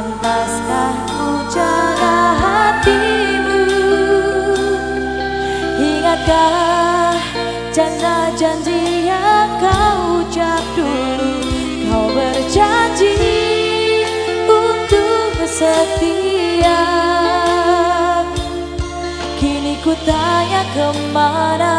Pantaskah ku jaga hatimu? Ingatkah janji-janji yang kau ucap dulu? Kau berjanji untuk setia Kini ku tanya ke mana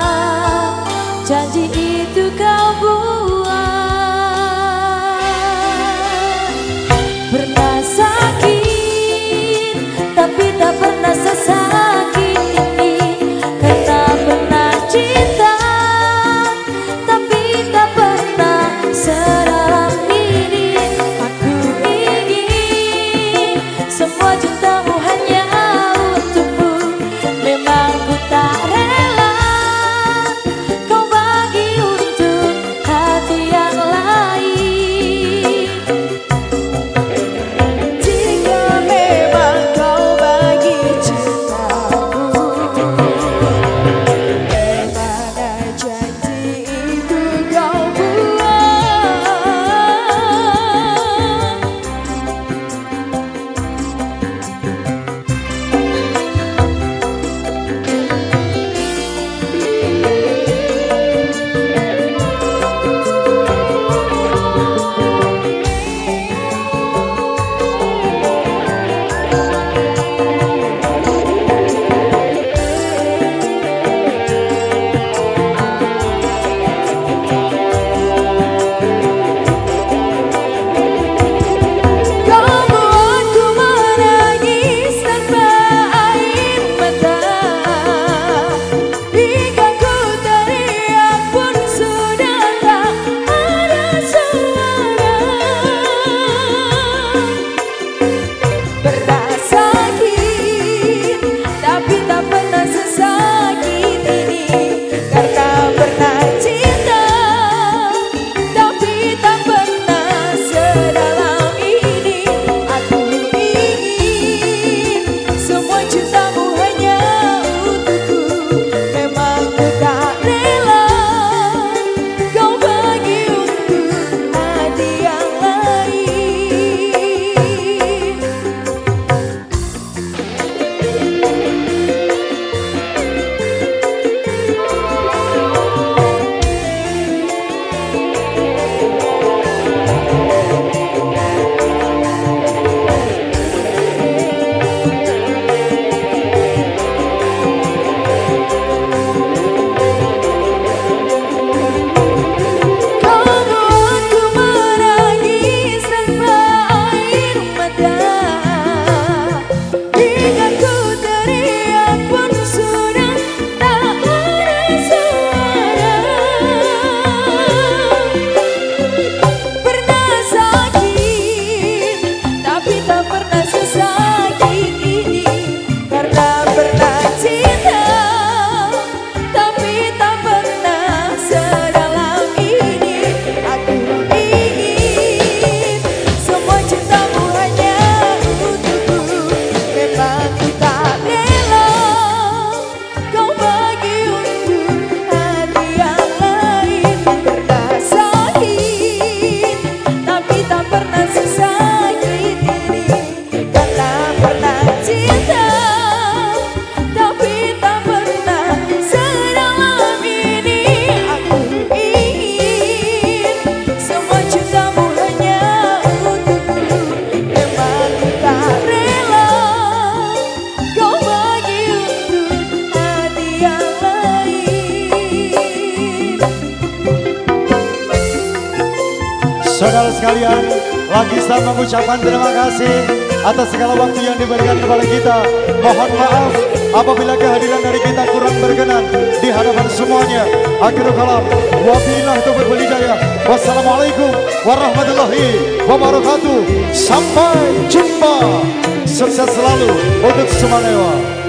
sekalian, lagi saya mengucapkan terima kasih atas segala waktu yang diberikan kepada kita. Mohon maaf apabila kehadiran dari kita kurang berkenan di hadapan semuanya. Akhirul kalam, wabillah itu berhidayah. Wassalamualaikum warahmatullahi wabarakatuh. Sampai jumpa. Sukses selalu untuk semua